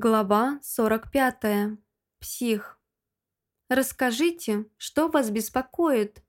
Глава 45. Псих. Расскажите, что вас беспокоит?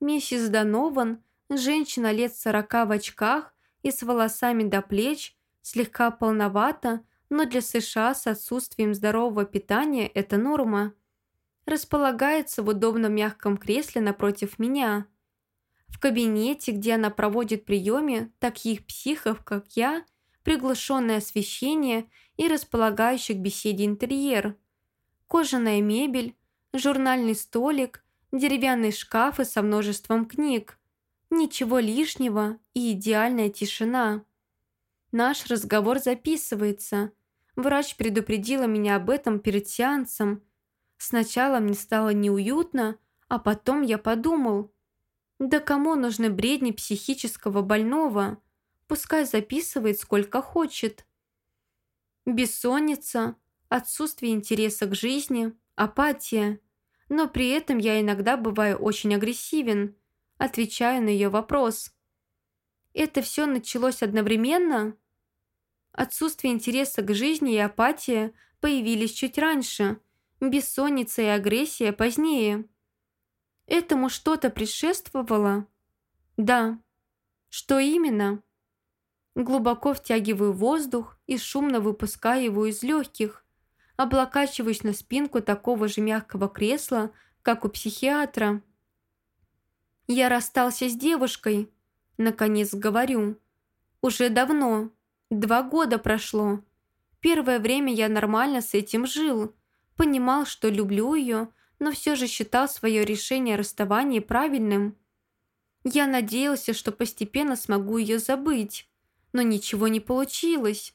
Миссис Донован, женщина лет сорока в очках и с волосами до плеч, слегка полновата, но для США с отсутствием здорового питания это норма. Располагается в удобном мягком кресле напротив меня. В кабинете, где она проводит приеме таких психов, как я, приглушенное освещение – и располагающий к беседе интерьер. Кожаная мебель, журнальный столик, деревянные шкафы со множеством книг. Ничего лишнего и идеальная тишина. Наш разговор записывается. Врач предупредила меня об этом перед сеансом. Сначала мне стало неуютно, а потом я подумал, да кому нужны бредни психического больного? Пускай записывает сколько хочет. Бессонница, отсутствие интереса к жизни, апатия. Но при этом я иногда бываю очень агрессивен, отвечая на ее вопрос. Это все началось одновременно? Отсутствие интереса к жизни и апатия появились чуть раньше, бессонница и агрессия позднее. Этому что-то предшествовало? Да. Что именно? Глубоко втягиваю воздух и шумно выпускаю его из легких. Облокачиваюсь на спинку такого же мягкого кресла, как у психиатра. «Я расстался с девушкой», — наконец говорю. «Уже давно. Два года прошло. Первое время я нормально с этим жил. Понимал, что люблю ее, но все же считал свое решение о расставании правильным. Я надеялся, что постепенно смогу ее забыть но ничего не получилось.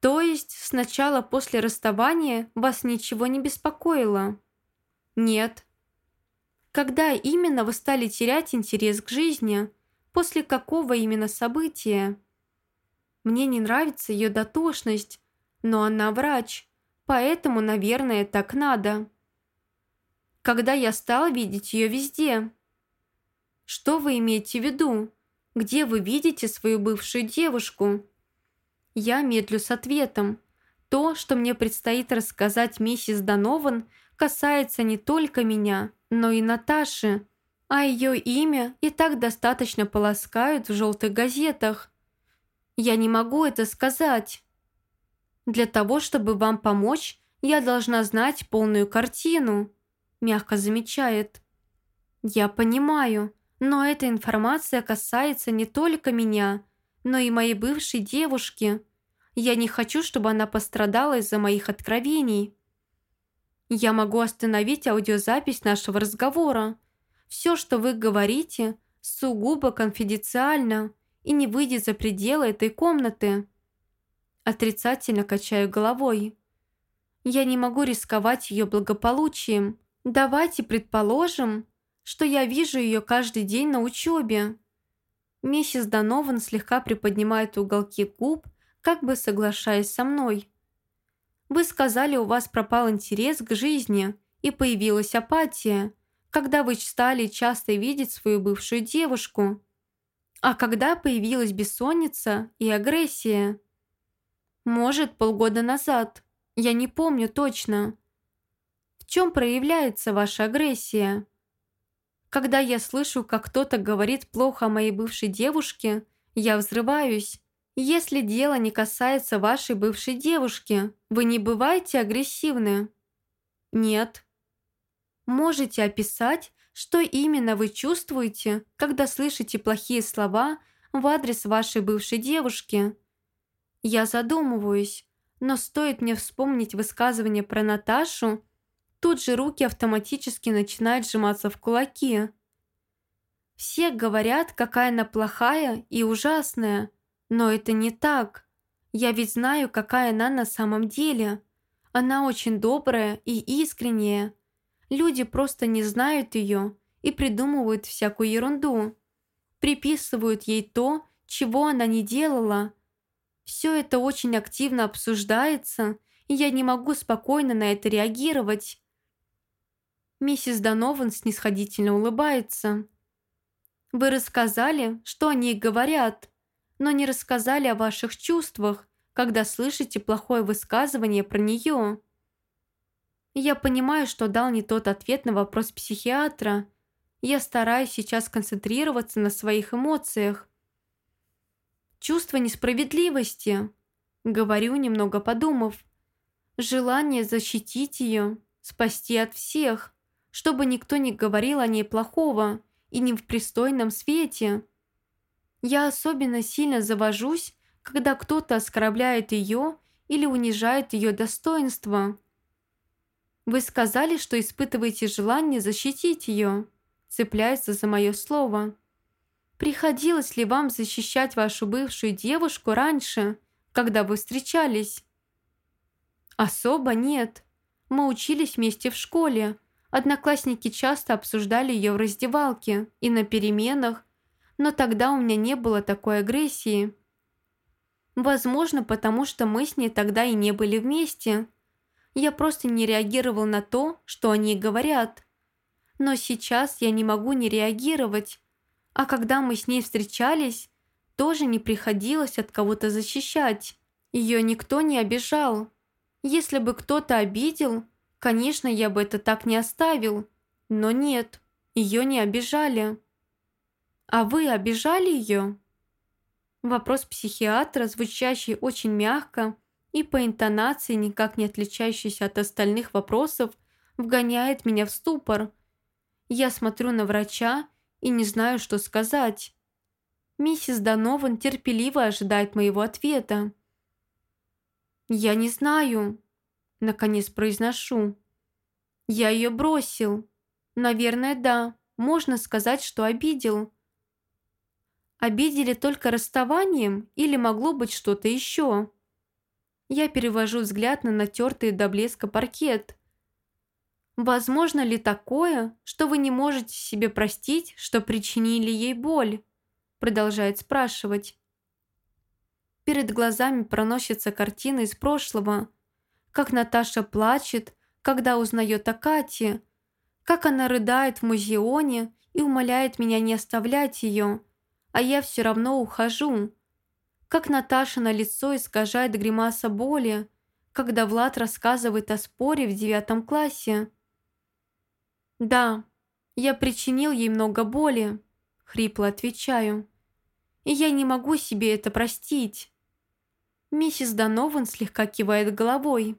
То есть сначала после расставания вас ничего не беспокоило? Нет. Когда именно вы стали терять интерес к жизни? После какого именно события? Мне не нравится ее дотошность, но она врач, поэтому, наверное, так надо. Когда я стал видеть ее везде. Что вы имеете в виду? Где вы видите свою бывшую девушку?» Я медлю с ответом. То, что мне предстоит рассказать миссис Донован, касается не только меня, но и Наташи, а ее имя и так достаточно полоскают в желтых газетах. Я не могу это сказать. Для того, чтобы вам помочь, я должна знать полную картину, мягко замечает. Я понимаю, но эта информация касается не только меня, но и моей бывшей девушки. Я не хочу, чтобы она пострадала из-за моих откровений. Я могу остановить аудиозапись нашего разговора. Все, что вы говорите, сугубо конфиденциально и не выйдет за пределы этой комнаты. Отрицательно качаю головой. Я не могу рисковать ее благополучием. Давайте предположим, что я вижу ее каждый день на учебе. Миссис Донован слегка приподнимает уголки губ, как бы соглашаясь со мной. Вы сказали, у вас пропал интерес к жизни и появилась апатия, когда вы стали часто видеть свою бывшую девушку. А когда появилась бессонница и агрессия? Может, полгода назад. Я не помню точно. В чем проявляется ваша агрессия? Когда я слышу, как кто-то говорит плохо о моей бывшей девушке, я взрываюсь. Если дело не касается вашей бывшей девушки, вы не бываете агрессивны? Нет. Можете описать, что именно вы чувствуете, когда слышите плохие слова в адрес вашей бывшей девушки? Я задумываюсь, но стоит мне вспомнить высказывание про Наташу, Тут же руки автоматически начинают сжиматься в кулаки. Все говорят, какая она плохая и ужасная, но это не так. Я ведь знаю, какая она на самом деле. Она очень добрая и искренняя. Люди просто не знают ее и придумывают всякую ерунду. Приписывают ей то, чего она не делала. Все это очень активно обсуждается, и я не могу спокойно на это реагировать. Миссис Донован снисходительно улыбается. «Вы рассказали, что они говорят, но не рассказали о ваших чувствах, когда слышите плохое высказывание про нее. Я понимаю, что дал не тот ответ на вопрос психиатра. Я стараюсь сейчас концентрироваться на своих эмоциях. Чувство несправедливости, говорю, немного подумав. Желание защитить ее, спасти от всех, чтобы никто не говорил о ней плохого и не в пристойном свете. Я особенно сильно завожусь, когда кто-то оскорбляет ее или унижает ее достоинство. Вы сказали, что испытываете желание защитить ее, цепляется за мое слово. Приходилось ли вам защищать вашу бывшую девушку раньше, когда вы встречались? Особо нет. Мы учились вместе в школе. Одноклассники часто обсуждали ее в раздевалке и на переменах, но тогда у меня не было такой агрессии. Возможно, потому что мы с ней тогда и не были вместе. Я просто не реагировал на то, что они говорят. Но сейчас я не могу не реагировать. А когда мы с ней встречались, тоже не приходилось от кого-то защищать. Ее никто не обижал. Если бы кто-то обидел, конечно, я бы это так не оставил. Но нет, ее не обижали. А вы обижали ее? Вопрос психиатра, звучащий очень мягко и по интонации никак не отличающийся от остальных вопросов, вгоняет меня в ступор. Я смотрю на врача и не знаю, что сказать. Миссис Донован терпеливо ожидает моего ответа. «Я не знаю», — наконец произношу. «Я ее бросил. Наверное, да. Можно сказать, что обидел. Обидели только расставанием или могло быть что-то еще? Я перевожу взгляд на натертый до блеска паркет. Возможно ли такое, что вы не можете себе простить, что причинили ей боль? Продолжает спрашивать. Перед глазами проносится картина из прошлого. Как Наташа плачет, когда узнает о Кате. Как она рыдает в музеоне и умоляет меня не оставлять ее а я все равно ухожу. Как Наташа на лицо искажает гримаса боли, когда Влад рассказывает о споре в девятом классе. «Да, я причинил ей много боли», — хрипло отвечаю. «И я не могу себе это простить». Миссис Донован слегка кивает головой.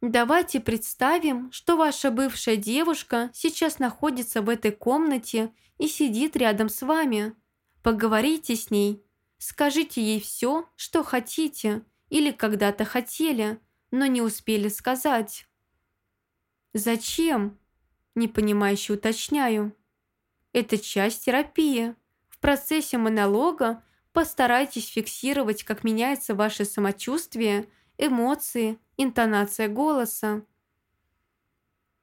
Давайте представим, что ваша бывшая девушка сейчас находится в этой комнате и сидит рядом с вами. Поговорите с ней. Скажите ей все, что хотите или когда-то хотели, но не успели сказать. «Зачем?» – непонимающе уточняю. «Это часть терапии. В процессе монолога постарайтесь фиксировать, как меняется ваше самочувствие, эмоции, интонация голоса.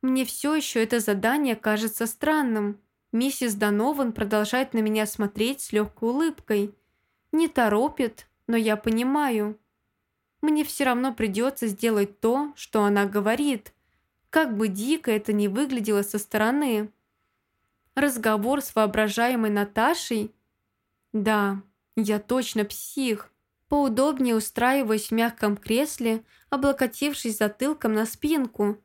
Мне все еще это задание кажется странным. Миссис Донован продолжает на меня смотреть с легкой улыбкой. Не торопит, но я понимаю. Мне все равно придется сделать то, что она говорит, как бы дико это ни выглядело со стороны. Разговор с воображаемой Наташей? Да, я точно псих. Поудобнее устраиваясь в мягком кресле, облокотившись затылком на спинку.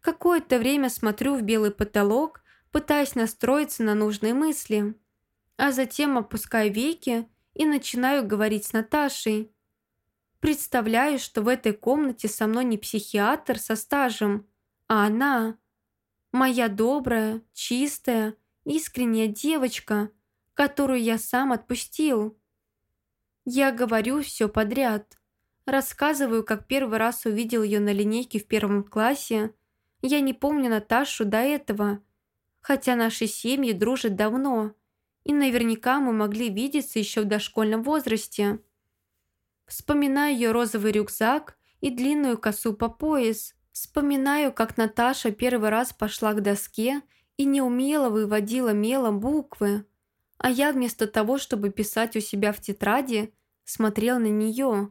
Какое-то время смотрю в белый потолок, пытаясь настроиться на нужные мысли. А затем опускаю веки и начинаю говорить с Наташей. Представляю, что в этой комнате со мной не психиатр со стажем, а она. Моя добрая, чистая, искренняя девочка, которую я сам отпустил. Я говорю все подряд. Рассказываю, как первый раз увидел ее на линейке в первом классе. Я не помню Наташу до этого, хотя наши семьи дружат давно, и наверняка мы могли видеться еще в дошкольном возрасте. Вспоминаю ее розовый рюкзак и длинную косу по пояс. Вспоминаю, как Наташа первый раз пошла к доске и неумело выводила мелом буквы а я вместо того, чтобы писать у себя в тетради, смотрел на нее.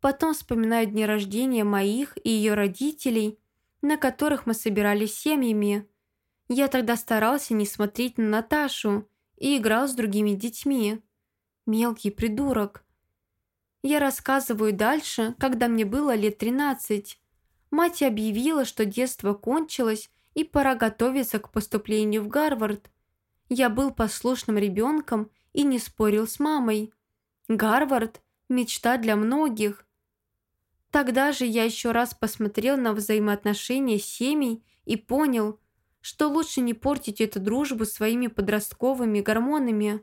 Потом вспоминаю дни рождения моих и ее родителей, на которых мы собирались семьями. Я тогда старался не смотреть на Наташу и играл с другими детьми. Мелкий придурок. Я рассказываю дальше, когда мне было лет 13. Мать объявила, что детство кончилось и пора готовиться к поступлению в Гарвард. Я был послушным ребенком и не спорил с мамой. Гарвард – мечта для многих. Тогда же я еще раз посмотрел на взаимоотношения семей и понял, что лучше не портить эту дружбу своими подростковыми гормонами,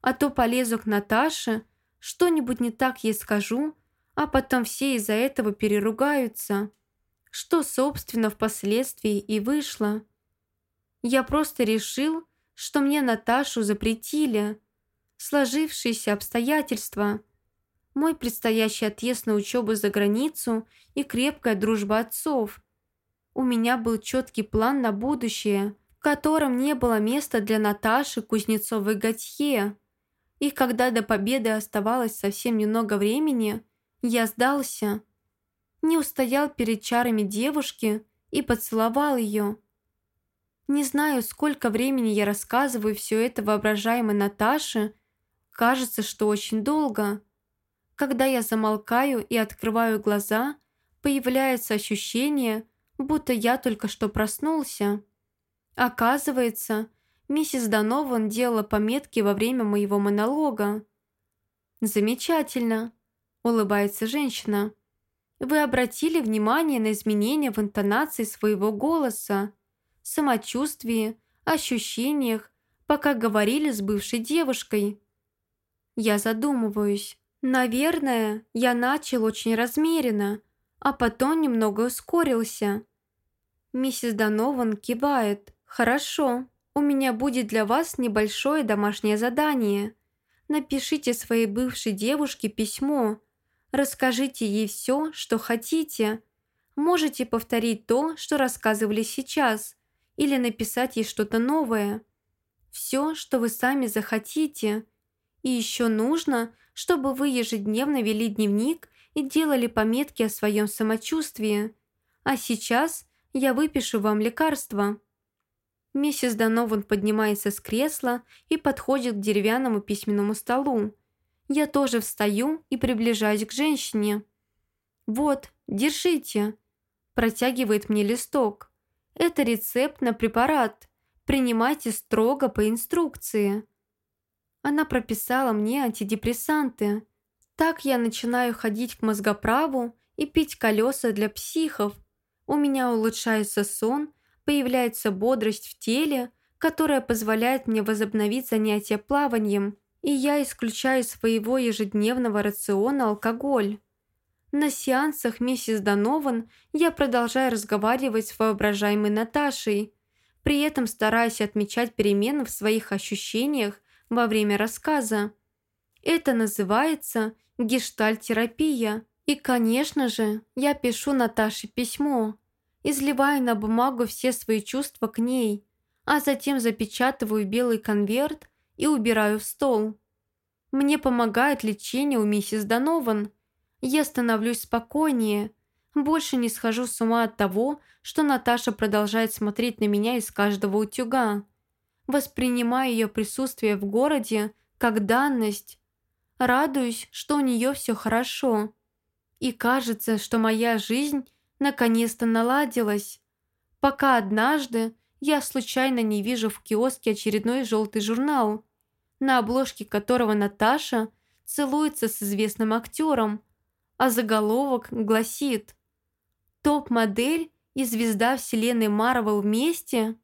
а то полезу к Наташе – что-нибудь не так ей скажу, а потом все из-за этого переругаются. Что, собственно, впоследствии и вышло. Я просто решил, что мне Наташу запретили. Сложившиеся обстоятельства. Мой предстоящий отъезд на учебу за границу и крепкая дружба отцов. У меня был четкий план на будущее, в котором не было места для Наташи Кузнецовой-Готье. И когда до победы оставалось совсем немного времени, я сдался. Не устоял перед чарами девушки и поцеловал ее. Не знаю, сколько времени я рассказываю все это воображаемой Наташе. Кажется, что очень долго. Когда я замолкаю и открываю глаза, появляется ощущение, будто я только что проснулся. Оказывается, Миссис Донован делала пометки во время моего монолога. «Замечательно», – улыбается женщина. «Вы обратили внимание на изменения в интонации своего голоса, самочувствии, ощущениях, пока говорили с бывшей девушкой?» Я задумываюсь. Наверное, я начал очень размеренно, а потом немного ускорился. Миссис Донован кивает. «Хорошо» у меня будет для вас небольшое домашнее задание. Напишите своей бывшей девушке письмо. Расскажите ей все, что хотите. Можете повторить то, что рассказывали сейчас, или написать ей что-то новое. Все, что вы сами захотите. И еще нужно, чтобы вы ежедневно вели дневник и делали пометки о своем самочувствии. А сейчас я выпишу вам лекарство. Миссис Донован поднимается с кресла и подходит к деревянному письменному столу. Я тоже встаю и приближаюсь к женщине. «Вот, держите», – протягивает мне листок. «Это рецепт на препарат. Принимайте строго по инструкции». Она прописала мне антидепрессанты. Так я начинаю ходить к мозгоправу и пить колеса для психов. У меня улучшается сон – появляется бодрость в теле, которая позволяет мне возобновить занятия плаванием, и я исключаю из своего ежедневного рациона алкоголь. На сеансах миссис Донован я продолжаю разговаривать с воображаемой Наташей, при этом стараясь отмечать перемены в своих ощущениях во время рассказа. Это называется гештальтерапия. И, конечно же, я пишу Наташе письмо, изливаю на бумагу все свои чувства к ней, а затем запечатываю белый конверт и убираю в стол. Мне помогает лечение у миссис Донован. Я становлюсь спокойнее, больше не схожу с ума от того, что Наташа продолжает смотреть на меня из каждого утюга. Воспринимаю ее присутствие в городе как данность. Радуюсь, что у нее все хорошо. И кажется, что моя жизнь наконец-то наладилась, пока однажды я случайно не вижу в киоске очередной желтый журнал, на обложке которого Наташа целуется с известным актером, а заголовок гласит «Топ-модель и звезда вселенной Марвел вместе?»